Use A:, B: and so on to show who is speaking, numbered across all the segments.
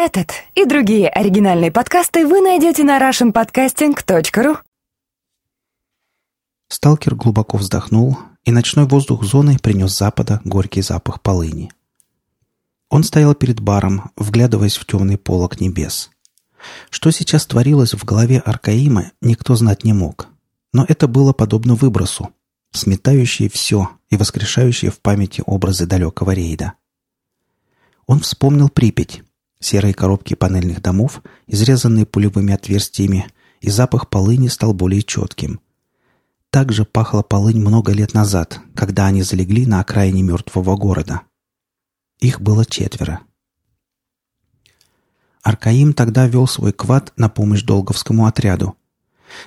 A: Этот и другие оригинальные подкасты вы найдете на russianpodcasting.ru
B: Сталкер глубоко вздохнул, и ночной воздух зоны принес с запада горький запах полыни. Он стоял перед баром, вглядываясь в темный полок небес. Что сейчас творилось в голове Аркаима, никто знать не мог. Но это было подобно выбросу, сметающее все и воскрешающее в памяти образы далекого рейда. Он вспомнил Припять, серые коробки панельных домов, изрезанные пулевыми отверстиями, и запах полыни стал более четким. Так же пахла полынь много лет назад, когда они залегли на окраине мертвого города. Их было четверо. Аркаим тогда вел свой квад на помощь Долговскому отряду.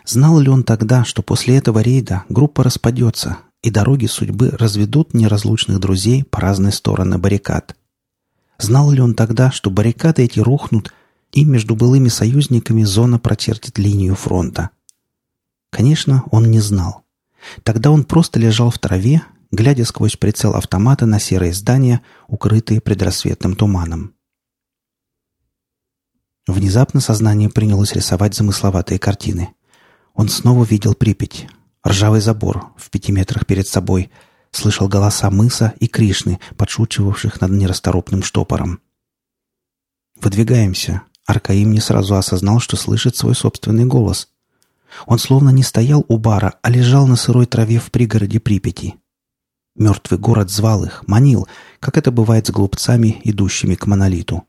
B: Знал ли он тогда, что после этого рейда группа распадется, и дороги судьбы разведут неразлучных друзей по разные стороны баррикад? Знал ли он тогда, что баррикады эти рухнут, и между былыми союзниками зона прочертит линию фронта? Конечно, он не знал. Тогда он просто лежал в траве, глядя сквозь прицел автомата на серые здания, укрытые предрассветным туманом. Внезапно сознание принялось рисовать замысловатые картины. Он снова видел Припять. Ржавый забор в пяти метрах перед собой. Слышал голоса мыса и Кришны, подшучивавших над нерасторопным штопором. «Выдвигаемся». Аркаим не сразу осознал, что слышит свой собственный голос. Он словно не стоял у бара, а лежал на сырой траве в пригороде Припяти. Мертвый город звал их, манил, как это бывает с глупцами, идущими к монолиту.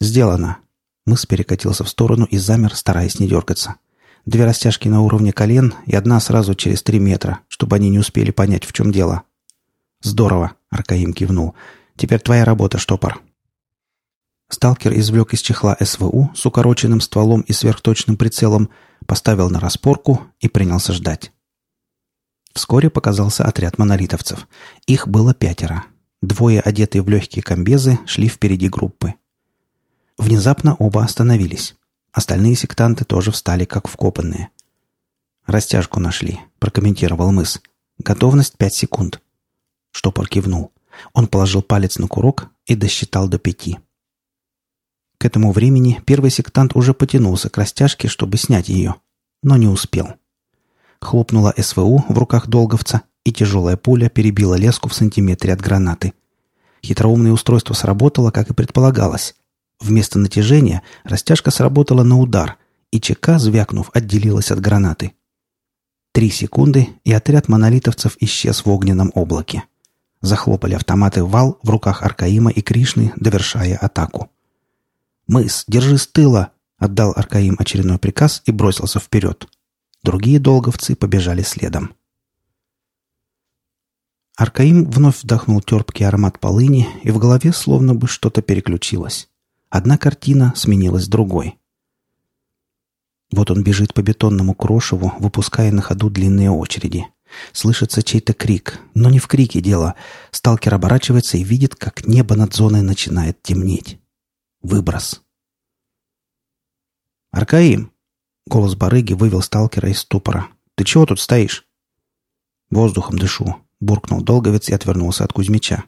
B: «Сделано!» Мыс перекатился в сторону и замер, стараясь не дергаться. Две растяжки на уровне колен и одна сразу через три метра, чтобы они не успели понять, в чем дело. «Здорово!» — Аркаим кивнул. «Теперь твоя работа, штопор». Сталкер извлек из чехла СВУ с укороченным стволом и сверхточным прицелом, поставил на распорку и принялся ждать. Вскоре показался отряд монолитовцев. Их было пятеро. Двое, одетые в легкие комбезы, шли впереди группы. Внезапно оба остановились. Остальные сектанты тоже встали, как вкопанные. «Растяжку нашли», — прокомментировал мыс. «Готовность пять секунд». Штопор кивнул. Он положил палец на курок и досчитал до пяти. К этому времени первый сектант уже потянулся к растяжке, чтобы снять ее, но не успел. Хлопнула СВУ в руках долговца, и тяжелая пуля перебила леску в сантиметре от гранаты. Хитроумное устройство сработало, как и предполагалось. Вместо натяжения растяжка сработала на удар, и ЧК, звякнув, отделилась от гранаты. Три секунды, и отряд монолитовцев исчез в огненном облаке. Захлопали автоматы вал в руках Аркаима и Кришны, довершая атаку. «Мыс, держи с тыла!» — отдал Аркаим очередной приказ и бросился вперед. Другие долговцы побежали следом. Аркаим вновь вдохнул терпкий аромат полыни, и в голове словно бы что-то переключилось. Одна картина сменилась другой. Вот он бежит по бетонному крошеву, выпуская на ходу длинные очереди. Слышится чей-то крик, но не в крике дело. Сталкер оборачивается и видит, как небо над зоной начинает темнеть. Выброс. «Аркаим!» — голос барыги вывел сталкера из ступора. «Ты чего тут стоишь?» «Воздухом дышу», — буркнул Долговец и отвернулся от Кузьмича.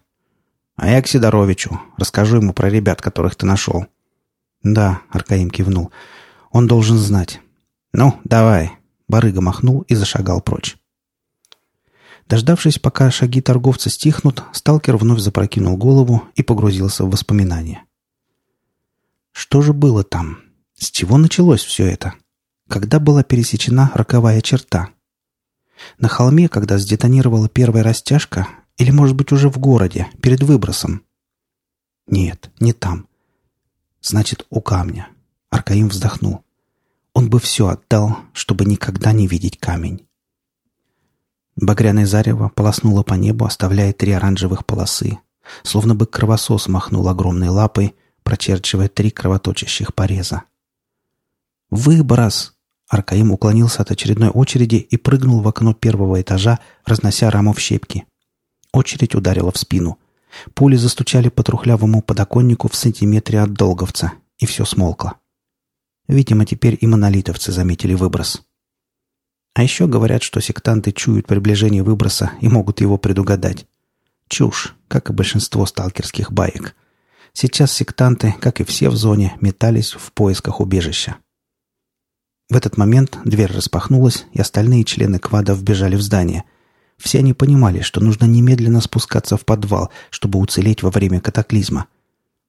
B: А я к Сидоровичу. Расскажу ему про ребят, которых ты нашел». «Да», — Аркаим кивнул. «Он должен знать». «Ну, давай». Барыга махнул и зашагал прочь. Дождавшись, пока шаги торговца стихнут, сталкер вновь запрокинул голову и погрузился в воспоминания. Что же было там? С чего началось все это? Когда была пересечена роковая черта? На холме, когда сдетонировала первая растяжка, или, может быть, уже в городе, перед выбросом? Нет, не там. Значит, у камня. Аркаим вздохнул. Он бы все отдал, чтобы никогда не видеть камень. Багряное зарево полоснуло по небу, оставляя три оранжевых полосы. Словно бы кровосос махнул огромной лапой, прочерчивая три кровоточащих пореза. «Выброс!» Аркаим уклонился от очередной очереди и прыгнул в окно первого этажа, разнося раму в щепки. Очередь ударила в спину. Пули застучали по трухлявому подоконнику в сантиметре от долговца, и все смолкло. Видимо, теперь и монолитовцы заметили выброс. А еще говорят, что сектанты чуют приближение выброса и могут его предугадать. Чушь, как и большинство сталкерских баек. Сейчас сектанты, как и все в зоне, метались в поисках убежища. В этот момент дверь распахнулась, и остальные члены квада вбежали в здание. Все они понимали, что нужно немедленно спускаться в подвал, чтобы уцелеть во время катаклизма.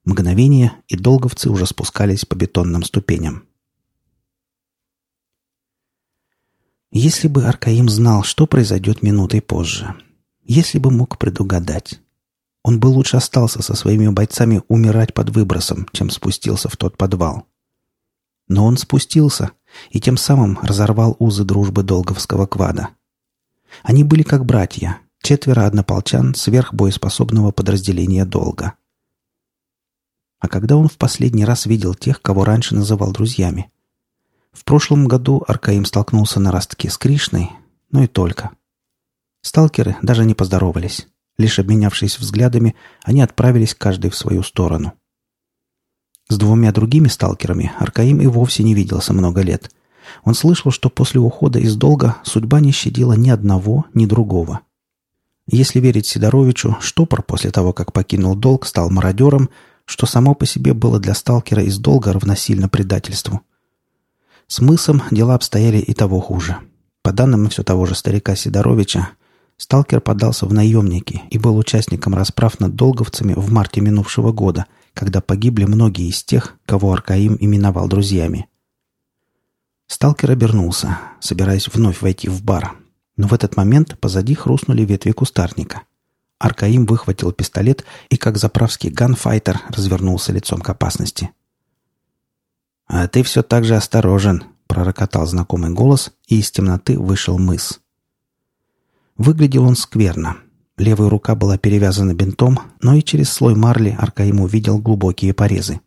B: Мгновение, и долговцы уже спускались по бетонным ступеням. Если бы Аркаим знал, что произойдет минутой позже. Если бы мог предугадать. Он бы лучше остался со своими бойцами умирать под выбросом, чем спустился в тот подвал. Но он спустился и тем самым разорвал узы дружбы Долговского квада. Они были как братья, четверо однополчан сверхбоеспособного подразделения Долга. А когда он в последний раз видел тех, кого раньше называл друзьями? В прошлом году Аркаим столкнулся на ростке с Кришной, но и только. Сталкеры даже не поздоровались. Лишь обменявшись взглядами, они отправились каждый в свою сторону. С двумя другими сталкерами Аркаим и вовсе не виделся много лет. Он слышал, что после ухода из долга судьба не щадила ни одного, ни другого. Если верить Сидоровичу, штопор после того, как покинул долг, стал мародером, что само по себе было для сталкера из долга равносильно предательству – с мысом дела обстояли и того хуже. По данным все того же старика Сидоровича, сталкер подался в наемники и был участником расправ над долговцами в марте минувшего года, когда погибли многие из тех, кого Аркаим именовал друзьями. Сталкер обернулся, собираясь вновь войти в бар. Но в этот момент позади хрустнули ветви кустарника. Аркаим выхватил пистолет и, как заправский ганфайтер, развернулся лицом к опасности. «А ты все так же осторожен», — пророкотал знакомый голос, и из темноты вышел мыс. Выглядел он скверно. Левая рука была перевязана бинтом, но и через слой марли Аркаим увидел глубокие порезы.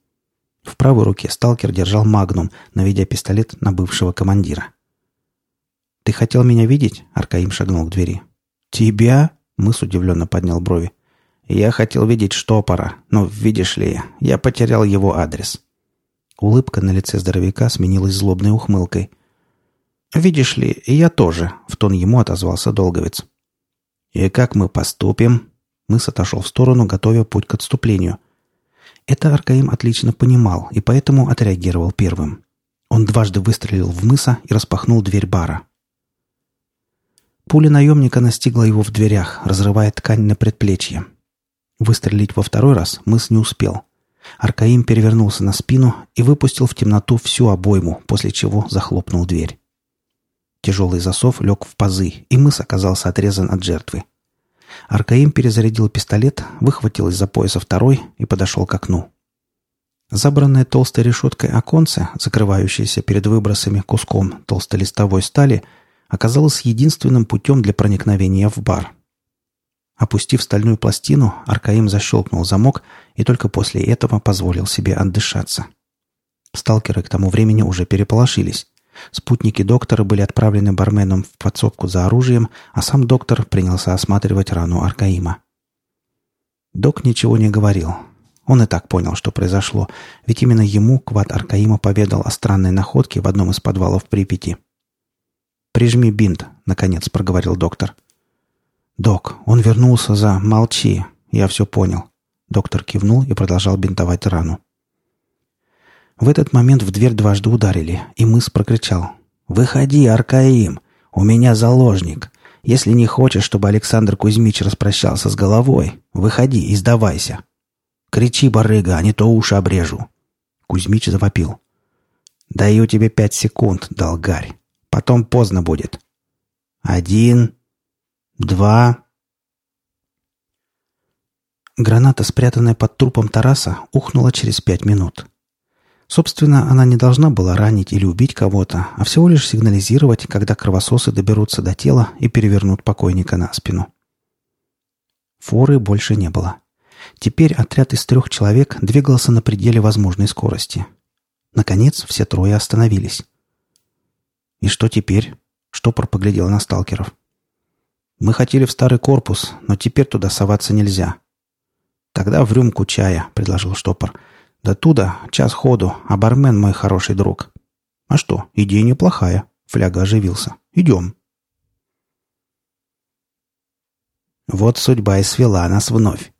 B: В правой руке сталкер держал магнум, наведя пистолет на бывшего командира. «Ты хотел меня видеть?» — Аркаим шагнул к двери. «Тебя?» — мыс удивленно поднял брови. «Я хотел видеть штопора, но, видишь ли, я потерял его адрес». Улыбка на лице здоровяка сменилась злобной ухмылкой. «Видишь ли, я тоже», — в тон ему отозвался Долговец. «И как мы поступим?» Мыс отошел в сторону, готовя путь к отступлению. Это Аркаим отлично понимал и поэтому отреагировал первым. Он дважды выстрелил в мыса и распахнул дверь бара. Пуля наемника настигла его в дверях, разрывая ткань на предплечье. Выстрелить во второй раз мыс не успел. Аркаим перевернулся на спину и выпустил в темноту всю обойму, после чего захлопнул дверь. Тяжелый засов лег в пазы, и мыс оказался отрезан от жертвы. Аркаим перезарядил пистолет, выхватил из-за пояса второй и подошел к окну. Забранное толстой решеткой оконце, закрывающееся перед выбросами куском толстолистовой стали, оказалось единственным путем для проникновения в бар. Опустив стальную пластину, Аркаим защелкнул замок и только после этого позволил себе отдышаться. Сталкеры к тому времени уже переполошились. Спутники доктора были отправлены барменом в подсобку за оружием, а сам доктор принялся осматривать рану Аркаима. Док ничего не говорил. Он и так понял, что произошло, ведь именно ему Квад Аркаима поведал о странной находке в одном из подвалов Припяти. «Прижми бинт», — наконец проговорил доктор. — «Док, он вернулся за... Молчи. Я все понял». Доктор кивнул и продолжал бинтовать рану. В этот момент в дверь дважды ударили, и мыс прокричал. «Выходи, Аркаим! У меня заложник. Если не хочешь, чтобы Александр Кузьмич распрощался с головой, выходи и сдавайся. Кричи, барыга, а не то уши обрежу». Кузьмич завопил. «Даю тебе пять секунд, долгарь. Потом поздно будет. Один, Два. Граната, спрятанная под трупом Тараса, ухнула через пять минут. Собственно, она не должна была ранить или убить кого-то, а всего лишь сигнализировать, когда кровососы доберутся до тела и перевернут покойника на спину. Форы больше не было. Теперь отряд из трех человек двигался на пределе возможной скорости. Наконец, все трое остановились. «И что теперь?» — штопор поглядел на сталкеров. Мы хотели в старый корпус, но теперь туда соваться нельзя. Тогда в рюмку чая, предложил штопор. До туда час ходу, а бармен мой хороший друг. А что, идея неплохая. Фляга оживился. Идем. Вот судьба и свела нас вновь.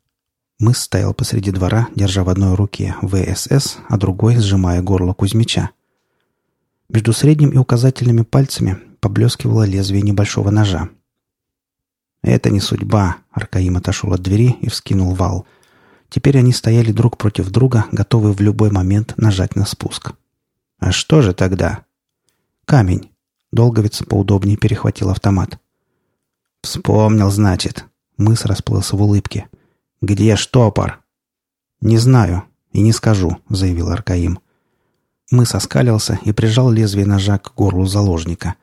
B: Мыс стоял посреди двора, держа в одной руке ВСС, а другой сжимая горло Кузьмича. Между средним и указательными пальцами поблескивало лезвие небольшого ножа. «Это не судьба», — Аркаим отошел от двери и вскинул вал. Теперь они стояли друг против друга, готовые в любой момент нажать на спуск. «А что же тогда?» «Камень». Долговец поудобнее перехватил автомат. «Вспомнил, значит». Мыс расплылся в улыбке. «Где штопор?» «Не знаю и не скажу», — заявил Аркаим. Мыс оскалился и прижал лезвие ножа к горлу заложника.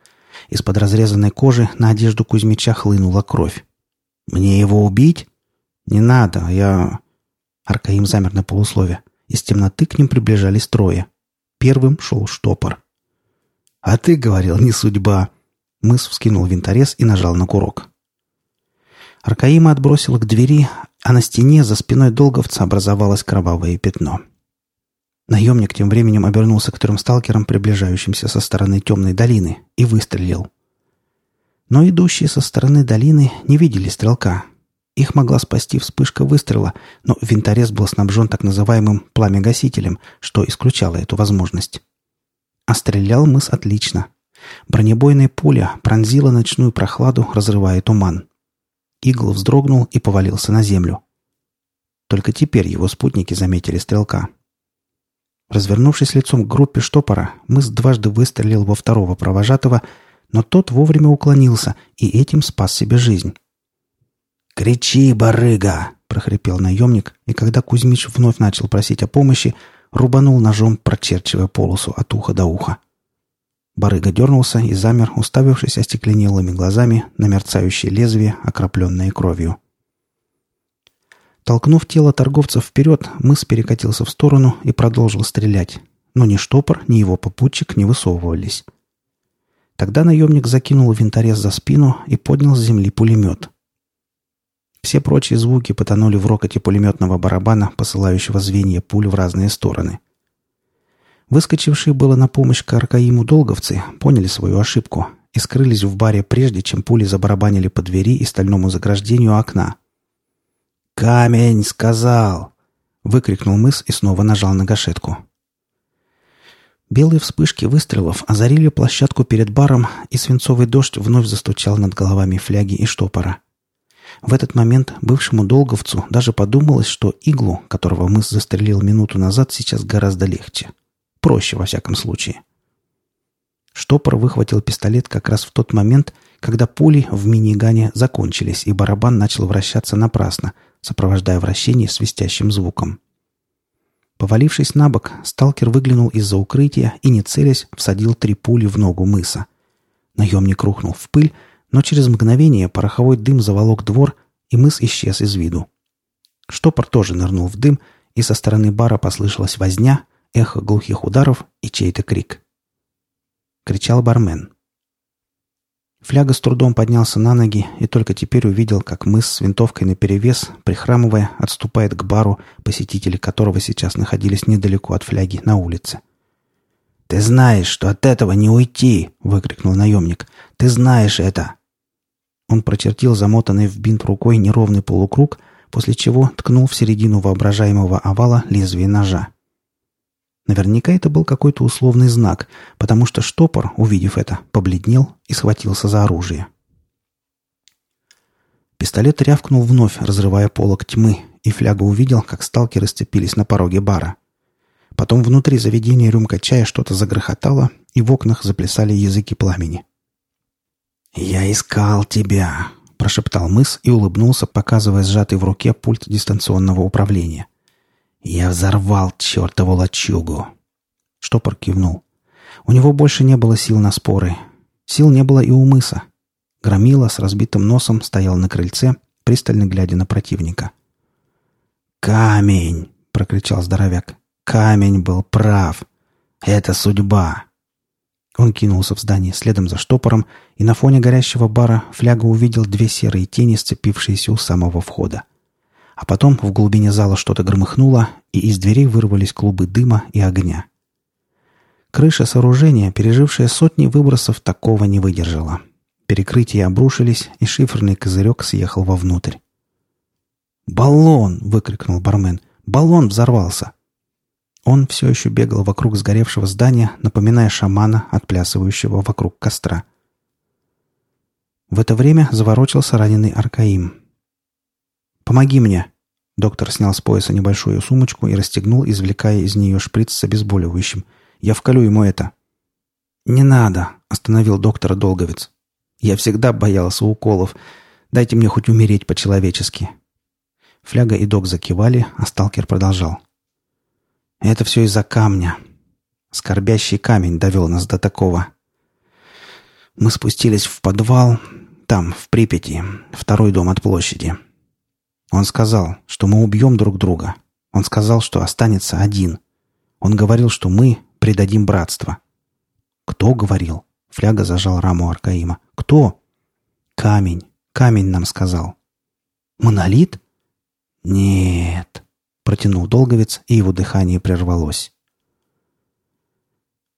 B: Из-под разрезанной кожи на одежду Кузьмича хлынула кровь. «Мне его убить?» «Не надо, я...» Аркаим замер на полуслове. Из темноты к ним приближались трое. Первым шел штопор. «А ты говорил, не судьба!» Мыс вскинул винторез и нажал на курок. Аркаима отбросила к двери, а на стене за спиной долговца образовалось кровавое пятно. Наемник тем временем обернулся к трем сталкерам, приближающимся со стороны темной долины, и выстрелил. Но идущие со стороны долины не видели стрелка. Их могла спасти вспышка выстрела, но винторез был снабжен так называемым пламя-гасителем, что исключало эту возможность. А стрелял мыс отлично. Бронебойная пуля пронзила ночную прохладу, разрывая туман. Игл вздрогнул и повалился на землю. Только теперь его спутники заметили стрелка. Развернувшись лицом к группе штопора, мыс дважды выстрелил во второго провожатого, но тот вовремя уклонился и этим спас себе жизнь. «Кричи, барыга!» — прохрипел наемник, и когда Кузьмич вновь начал просить о помощи, рубанул ножом, прочерчивая полосу от уха до уха. Барыга дернулся и замер, уставившись остекленелыми глазами на мерцающее лезвие, окропленное кровью. Толкнув тело торговца вперед, мыс перекатился в сторону и продолжил стрелять. Но ни штопор, ни его попутчик не высовывались. Тогда наемник закинул винторез за спину и поднял с земли пулемет. Все прочие звуки потонули в рокоте пулеметного барабана, посылающего звенья пуль в разные стороны. Выскочившие было на помощь Каркаиму долговцы поняли свою ошибку и скрылись в баре прежде, чем пули забарабанили по двери и стальному заграждению окна. «Камень!» — сказал!» — выкрикнул мыс и снова нажал на гашетку. Белые вспышки выстрелов озарили площадку перед баром, и свинцовый дождь вновь застучал над головами фляги и штопора. В этот момент бывшему долговцу даже подумалось, что иглу, которого мыс застрелил минуту назад, сейчас гораздо легче. Проще, во всяком случае. Штопор выхватил пистолет как раз в тот момент, когда пули в минигане закончились, и барабан начал вращаться напрасно, сопровождая вращение свистящим звуком. Повалившись на бок, сталкер выглянул из-за укрытия и, не целясь, всадил три пули в ногу мыса. Наемник рухнул в пыль, но через мгновение пороховой дым заволок двор, и мыс исчез из виду. Штопор тоже нырнул в дым, и со стороны бара послышалась возня, эхо глухих ударов и чей-то крик. Кричал бармен. Фляга с трудом поднялся на ноги и только теперь увидел, как мыс с винтовкой наперевес, прихрамывая, отступает к бару, посетители которого сейчас находились недалеко от фляги на улице. «Ты знаешь, что от этого не уйти!» — выкрикнул наемник. «Ты знаешь это!» Он прочертил замотанный в бинт рукой неровный полукруг, после чего ткнул в середину воображаемого овала лезвие ножа. Наверняка это был какой-то условный знак, потому что штопор, увидев это, побледнел и схватился за оружие. Пистолет рявкнул вновь, разрывая полок тьмы, и Фляга увидел, как сталкеры сцепились на пороге бара. Потом внутри заведения рюмка чая что-то загрохотало, и в окнах заплясали языки пламени. «Я искал тебя», — прошептал мыс и улыбнулся, показывая сжатый в руке пульт дистанционного управления. «Я взорвал чертову лачугу!» Штопор кивнул. У него больше не было сил на споры. Сил не было и у мыса. Громила с разбитым носом стоял на крыльце, пристально глядя на противника. «Камень!» — прокричал здоровяк. «Камень был прав! Это судьба!» Он кинулся в здание следом за штопором, и на фоне горящего бара фляга увидел две серые тени, сцепившиеся у самого входа. А потом в глубине зала что-то громыхнуло, и из дверей вырвались клубы дыма и огня. Крыша сооружения, пережившая сотни выбросов, такого не выдержала. Перекрытия обрушились, и шиферный козырек съехал вовнутрь. «Баллон!» — выкрикнул бармен. «Баллон взорвался!» Он все еще бегал вокруг сгоревшего здания, напоминая шамана, отплясывающего вокруг костра. В это время заворочился раненый Аркаим. «Помоги мне!» Доктор снял с пояса небольшую сумочку и расстегнул, извлекая из нее шприц с обезболивающим. «Я вколю ему это». «Не надо!» — остановил доктора Долговец. «Я всегда боялся уколов. Дайте мне хоть умереть по-человечески». Фляга и док закивали, а сталкер продолжал. «Это все из-за камня. Скорбящий камень довел нас до такого. Мы спустились в подвал, там, в Припяти, второй дом от площади. Он сказал, что мы убьем друг друга. Он сказал, что останется один. Он говорил, что мы предадим братство. Кто говорил? Фляга зажал раму Аркаима. Кто? Камень. Камень нам сказал. Монолит? Нет. Протянул Долговец, и его дыхание прервалось.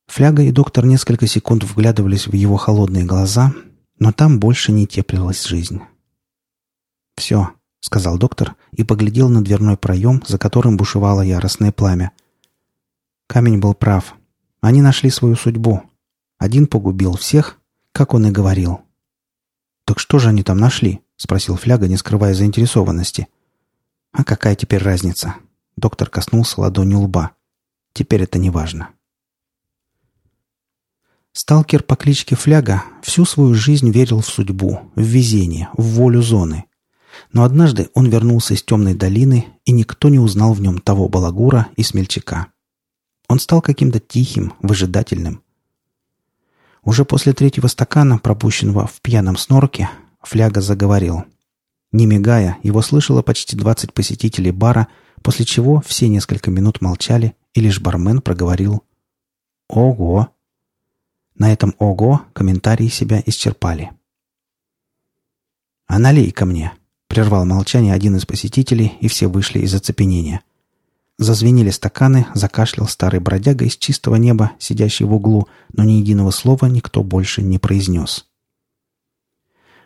B: Фляга и доктор несколько секунд вглядывались в его холодные глаза, но там больше не теплилась жизнь. «Все», — сказал доктор и поглядел на дверной проем, за которым бушевало яростное пламя. Камень был прав. Они нашли свою судьбу. Один погубил всех, как он и говорил. «Так что же они там нашли?» — спросил Фляга, не скрывая заинтересованности. «А какая теперь разница?» Доктор коснулся ладонью лба. «Теперь это не важно». Сталкер по кличке Фляга всю свою жизнь верил в судьбу, в везение, в волю зоны. Но однажды он вернулся из темной долины, и никто не узнал в нем того балагура и смельчака. Он стал каким-то тихим, выжидательным. Уже после третьего стакана, пропущенного в пьяном снорке, Фляга заговорил. Не мигая, его слышало почти двадцать посетителей бара, после чего все несколько минут молчали, и лишь бармен проговорил «Ого!» На этом «Ого» комментарии себя исчерпали. «А налей ко мне!» — прервал молчание один из посетителей, и все вышли из оцепенения. Зазвенели стаканы, закашлял старый бродяга из чистого неба, сидящий в углу, но ни единого слова никто больше не произнес.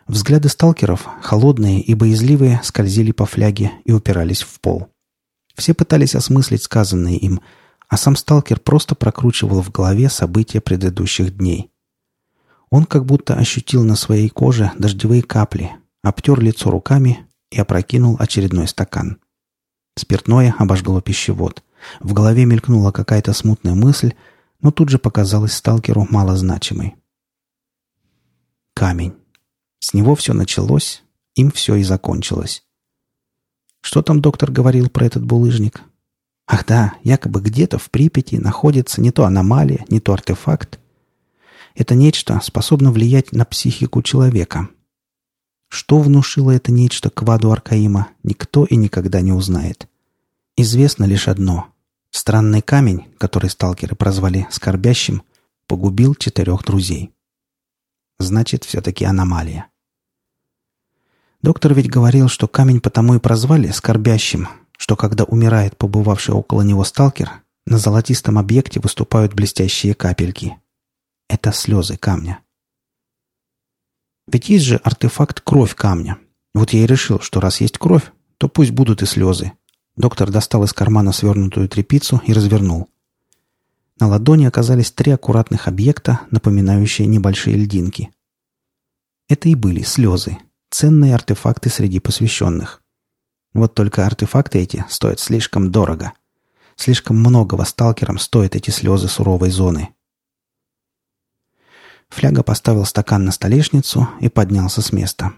B: Взгляды сталкеров, холодные и боязливые, скользили по фляге и упирались в пол. Все пытались осмыслить сказанное им — а сам сталкер просто прокручивал в голове события предыдущих дней. Он как будто ощутил на своей коже дождевые капли, обтер лицо руками и опрокинул очередной стакан. Спиртное обожгло пищевод. В голове мелькнула какая-то смутная мысль, но тут же показалась сталкеру малозначимой. Камень. С него все началось, им все и закончилось. Что там доктор говорил про этот булыжник? Ах да, якобы где-то в Припяти находится не то аномалия, не то артефакт. Это нечто способно влиять на психику человека. Что внушило это нечто Кваду Аркаима, никто и никогда не узнает. Известно лишь одно. Странный камень, который сталкеры прозвали «скорбящим», погубил четырех друзей. Значит, все-таки аномалия. Доктор ведь говорил, что камень потому и прозвали «скорбящим», что когда умирает побывавший около него сталкер, на золотистом объекте выступают блестящие капельки. Это слезы камня. Ведь есть же артефакт кровь камня. Вот я и решил, что раз есть кровь, то пусть будут и слезы. Доктор достал из кармана свернутую тряпицу и развернул. На ладони оказались три аккуратных объекта, напоминающие небольшие льдинки. Это и были слезы, ценные артефакты среди посвященных. Вот только артефакты эти стоят слишком дорого. Слишком многого сталкерам стоят эти слезы суровой зоны. Фляга поставил стакан на столешницу и поднялся с места.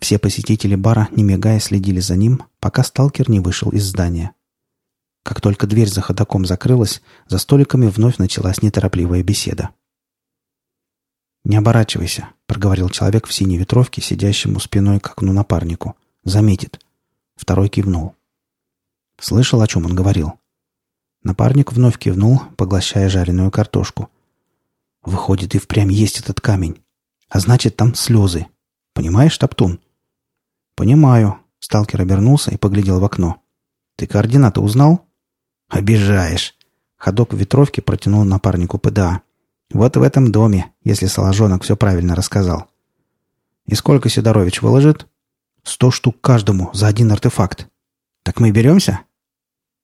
B: Все посетители бара, не мигая, следили за ним, пока сталкер не вышел из здания. Как только дверь за ходоком закрылась, за столиками вновь началась неторопливая беседа. «Не оборачивайся», — проговорил человек в синей ветровке, сидящему спиной к окну напарнику. «Заметит. Второй кивнул. Слышал, о чем он говорил? Напарник вновь кивнул, поглощая жареную картошку. Выходит, и впрямь есть этот камень. А значит, там слезы. Понимаешь, Топтун? Понимаю. Сталкер обернулся и поглядел в окно. Ты координаты узнал? Обижаешь. Ходок в ветровке протянул напарнику ПДА. Вот в этом доме, если Соложонок все правильно рассказал. И сколько Сидорович выложит? Сто штук каждому за один артефакт. Так мы беремся?»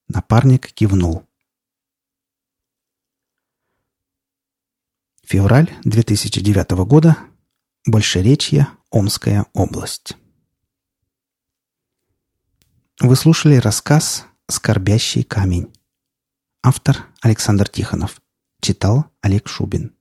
B: Напарник кивнул. Февраль 2009 года. Большеречье, Омская область. Вы слушали рассказ «Скорбящий камень». Автор Александр Тихонов. Читал Олег Шубин.